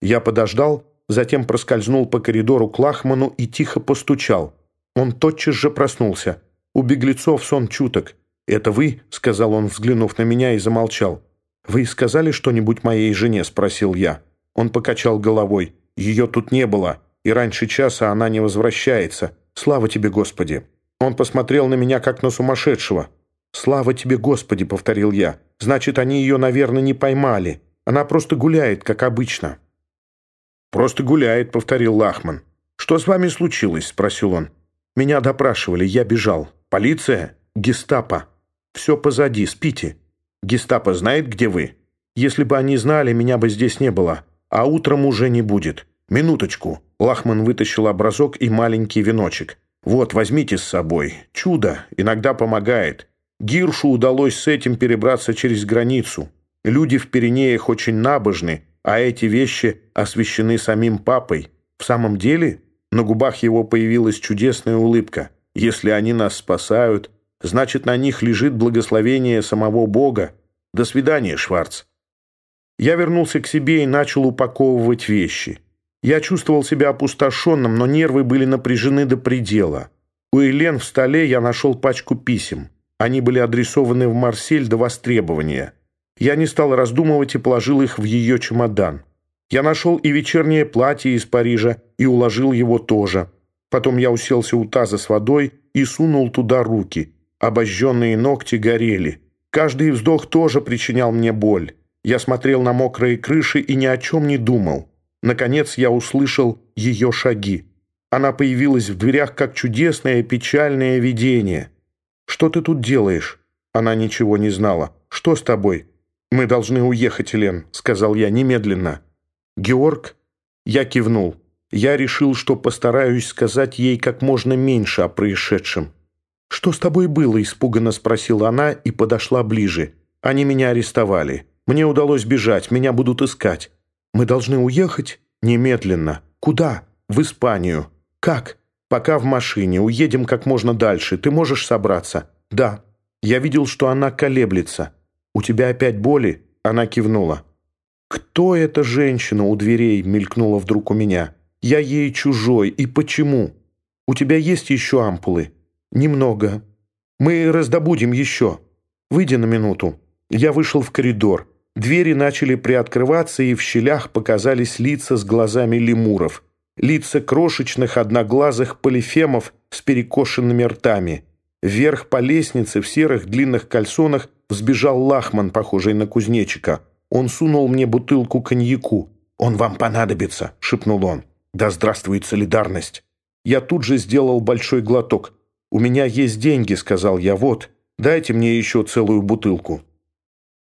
Я подождал, затем проскользнул по коридору к Лахману и тихо постучал. Он тотчас же проснулся. У беглецов сон чуток. «Это вы?» — сказал он, взглянув на меня, и замолчал. «Вы сказали что-нибудь моей жене?» — спросил я. Он покачал головой. «Ее тут не было, и раньше часа она не возвращается. Слава тебе, Господи!» Он посмотрел на меня, как на сумасшедшего. «Слава тебе, Господи!» — повторил я. «Значит, они ее, наверное, не поймали. Она просто гуляет, как обычно». «Просто гуляет», — повторил Лахман. «Что с вами случилось?» — спросил он. «Меня допрашивали, я бежал. Полиция? Гестапо. Все позади, спите. Гестапо знает, где вы? Если бы они знали, меня бы здесь не было. А утром уже не будет. Минуточку». Лахман вытащил образок и маленький веночек. «Вот, возьмите с собой. Чудо. Иногда помогает. Гиршу удалось с этим перебраться через границу. Люди в Пиренеях очень набожны, а эти вещи освящены самим папой. В самом деле, на губах его появилась чудесная улыбка. Если они нас спасают, значит, на них лежит благословение самого Бога. До свидания, Шварц. Я вернулся к себе и начал упаковывать вещи. Я чувствовал себя опустошенным, но нервы были напряжены до предела. У Элен в столе я нашел пачку писем. Они были адресованы в Марсель до востребования. Я не стал раздумывать и положил их в ее чемодан. Я нашел и вечернее платье из Парижа и уложил его тоже. Потом я уселся у таза с водой и сунул туда руки. Обожженные ногти горели. Каждый вздох тоже причинял мне боль. Я смотрел на мокрые крыши и ни о чем не думал. Наконец я услышал ее шаги. Она появилась в дверях как чудесное печальное видение – «Что ты тут делаешь?» Она ничего не знала. «Что с тобой?» «Мы должны уехать, Лен», — сказал я немедленно. «Георг?» Я кивнул. Я решил, что постараюсь сказать ей как можно меньше о происшедшем. «Что с тобой было?» — испуганно спросила она и подошла ближе. «Они меня арестовали. Мне удалось бежать, меня будут искать. Мы должны уехать? Немедленно. Куда? В Испанию. Как? «Пока в машине. Уедем как можно дальше. Ты можешь собраться?» «Да». Я видел, что она колеблется. «У тебя опять боли?» Она кивнула. «Кто эта женщина у дверей?» мелькнула вдруг у меня. «Я ей чужой. И почему? У тебя есть еще ампулы?» «Немного. Мы раздобудем еще. Выйди на минуту». Я вышел в коридор. Двери начали приоткрываться, и в щелях показались лица с глазами лемуров лица крошечных одноглазых полифемов с перекошенными ртами. Вверх по лестнице в серых длинных кальсонах взбежал лахман, похожий на кузнечика. Он сунул мне бутылку коньяку. «Он вам понадобится», — шепнул он. «Да здравствует солидарность!» Я тут же сделал большой глоток. «У меня есть деньги», — сказал я. «Вот, дайте мне еще целую бутылку».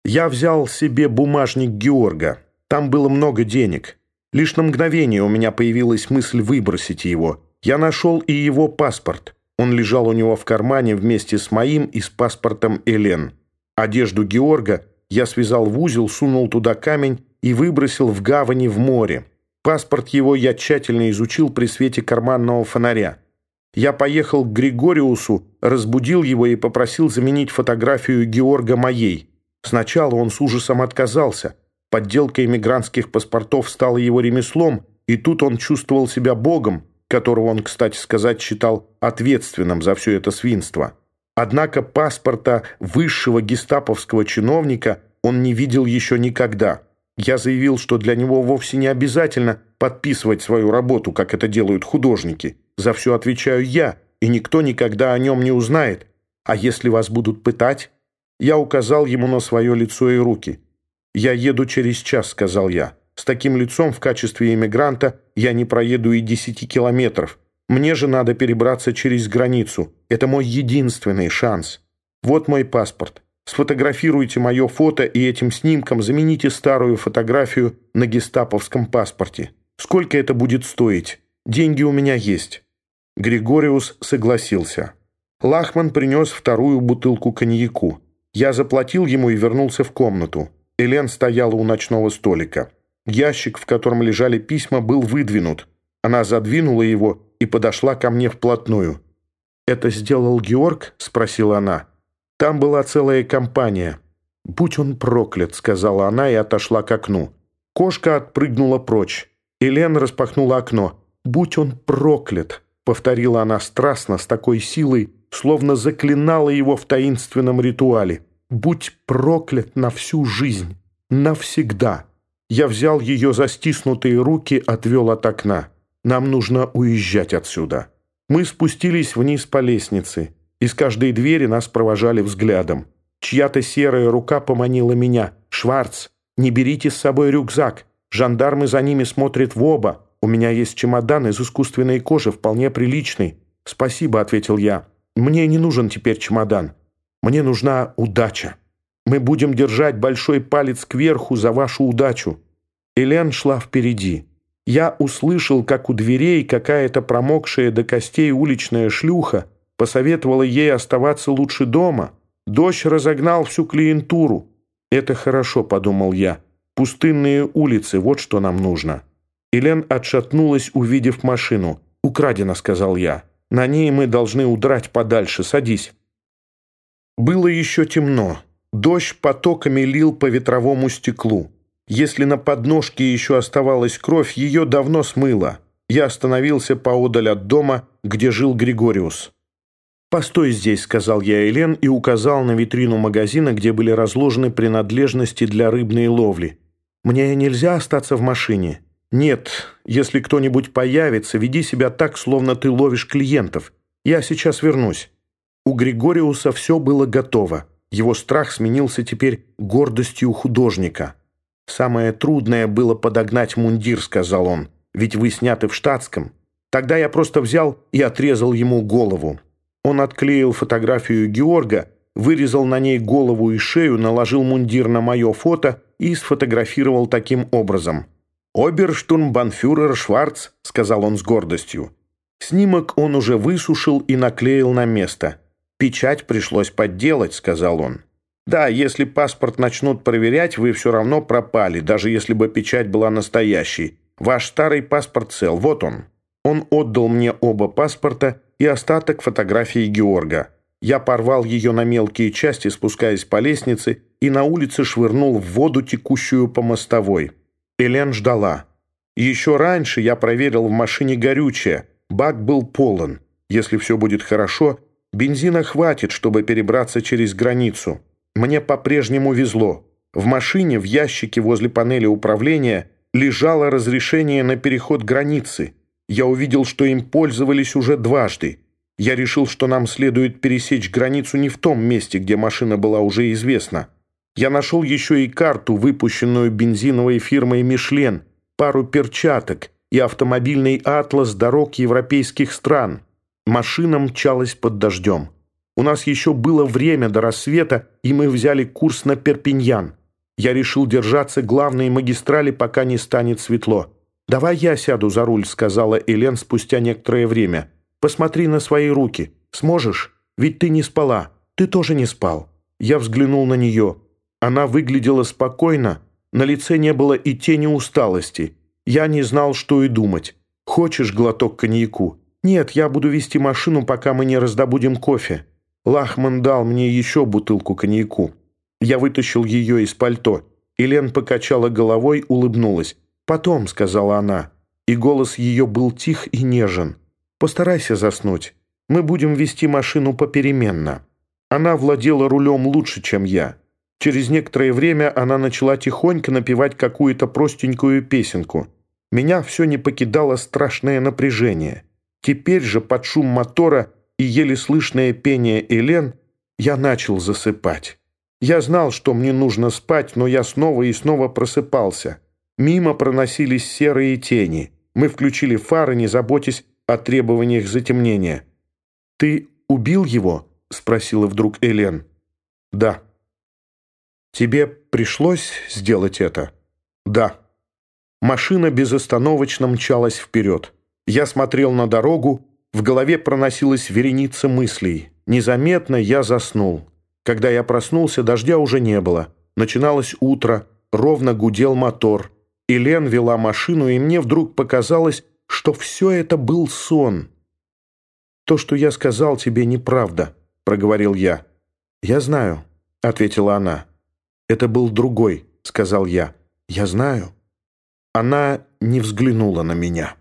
Я взял себе бумажник Георга. Там было много денег. Лишь на мгновение у меня появилась мысль выбросить его. Я нашел и его паспорт. Он лежал у него в кармане вместе с моим и с паспортом Элен. Одежду Георга я связал в узел, сунул туда камень и выбросил в гавани в море. Паспорт его я тщательно изучил при свете карманного фонаря. Я поехал к Григориусу, разбудил его и попросил заменить фотографию Георга моей. Сначала он с ужасом отказался – Подделка иммигрантских паспортов стала его ремеслом, и тут он чувствовал себя богом, которого он, кстати сказать, считал ответственным за все это свинство. Однако паспорта высшего гестаповского чиновника он не видел еще никогда. Я заявил, что для него вовсе не обязательно подписывать свою работу, как это делают художники. За все отвечаю я, и никто никогда о нем не узнает. А если вас будут пытать? Я указал ему на свое лицо и руки. «Я еду через час», — сказал я. «С таким лицом в качестве иммигранта я не проеду и десяти километров. Мне же надо перебраться через границу. Это мой единственный шанс. Вот мой паспорт. Сфотографируйте мое фото и этим снимком замените старую фотографию на гестаповском паспорте. Сколько это будет стоить? Деньги у меня есть». Григориус согласился. Лахман принес вторую бутылку коньяку. Я заплатил ему и вернулся в комнату. Элен стояла у ночного столика. Ящик, в котором лежали письма, был выдвинут. Она задвинула его и подошла ко мне вплотную. «Это сделал Георг?» — спросила она. «Там была целая компания». «Будь он проклят», — сказала она и отошла к окну. Кошка отпрыгнула прочь. Элен распахнула окно. «Будь он проклят!» — повторила она страстно, с такой силой, словно заклинала его в таинственном ритуале. «Будь проклят на всю жизнь! Навсегда!» Я взял ее за стиснутые руки, отвел от окна. «Нам нужно уезжать отсюда». Мы спустились вниз по лестнице. Из каждой двери нас провожали взглядом. Чья-то серая рука поманила меня. «Шварц, не берите с собой рюкзак. Жандармы за ними смотрят в оба. У меня есть чемодан из искусственной кожи, вполне приличный». «Спасибо», — ответил я. «Мне не нужен теперь чемодан. Мне нужна удача. Мы будем держать большой палец кверху за вашу удачу». Элен шла впереди. Я услышал, как у дверей какая-то промокшая до костей уличная шлюха посоветовала ей оставаться лучше дома. Дождь разогнал всю клиентуру. «Это хорошо», — подумал я. «Пустынные улицы, вот что нам нужно». Элен отшатнулась, увидев машину. «Украдено», — сказал я. «На ней мы должны удрать подальше. Садись». Было еще темно. Дождь потоками лил по ветровому стеклу. Если на подножке еще оставалась кровь, ее давно смыло. Я остановился поодаль от дома, где жил Григориус. «Постой здесь», — сказал я Элен и указал на витрину магазина, где были разложены принадлежности для рыбной ловли. «Мне нельзя остаться в машине?» «Нет, если кто-нибудь появится, веди себя так, словно ты ловишь клиентов. Я сейчас вернусь». У Григориуса все было готово. Его страх сменился теперь гордостью художника. «Самое трудное было подогнать мундир», — сказал он, «ведь вы сняты в штатском». Тогда я просто взял и отрезал ему голову. Он отклеил фотографию Георга, вырезал на ней голову и шею, наложил мундир на мое фото и сфотографировал таким образом. «Оберштурмбанфюрер Шварц», — сказал он с гордостью. Снимок он уже высушил и наклеил на место. «Печать пришлось подделать», — сказал он. Да, если паспорт начнут проверять, вы все равно пропали, даже если бы печать была настоящей. Ваш старый паспорт цел, вот он. Он отдал мне оба паспорта и остаток фотографии Георга. Я порвал ее на мелкие части, спускаясь по лестнице, и на улице швырнул в воду, текущую по мостовой. Элен ждала. Еще раньше я проверил в машине горючее. Бак был полон. Если все будет хорошо, бензина хватит, чтобы перебраться через границу. Мне по-прежнему везло. В машине в ящике возле панели управления лежало разрешение на переход границы. Я увидел, что им пользовались уже дважды. Я решил, что нам следует пересечь границу не в том месте, где машина была уже известна. Я нашел еще и карту, выпущенную бензиновой фирмой «Мишлен», пару перчаток и автомобильный атлас дорог европейских стран. Машина мчалась под дождем. У нас еще было время до рассвета, и мы взяли курс на Перпиньян. Я решил держаться главной магистрали, пока не станет светло. «Давай я сяду за руль», — сказала Элен спустя некоторое время. «Посмотри на свои руки. Сможешь? Ведь ты не спала. Ты тоже не спал». Я взглянул на нее. Она выглядела спокойно, на лице не было и тени усталости. Я не знал, что и думать. «Хочешь глоток коньяку?» «Нет, я буду вести машину, пока мы не раздобудем кофе». Лахман дал мне еще бутылку коньяку. Я вытащил ее из пальто. Елен покачала головой, улыбнулась. «Потом», — сказала она, и голос ее был тих и нежен. «Постарайся заснуть. Мы будем вести машину попеременно». Она владела рулем лучше, чем я. Через некоторое время она начала тихонько напевать какую-то простенькую песенку. Меня все не покидало страшное напряжение. Теперь же под шум мотора и еле слышное пение Элен, я начал засыпать. Я знал, что мне нужно спать, но я снова и снова просыпался. Мимо проносились серые тени. Мы включили фары, не заботясь о требованиях затемнения. «Ты убил его?» — спросила вдруг Элен. «Да». «Тебе пришлось сделать это?» «Да». Машина безостановочно мчалась вперед. Я смотрел на дорогу, в голове проносилась вереница мыслей. Незаметно я заснул. Когда я проснулся, дождя уже не было. Начиналось утро, ровно гудел мотор. Элен вела машину, и мне вдруг показалось, что все это был сон. «То, что я сказал тебе, неправда», — проговорил я. «Я знаю», — ответила она. «Это был другой», — сказал я. «Я знаю». Она не взглянула на меня.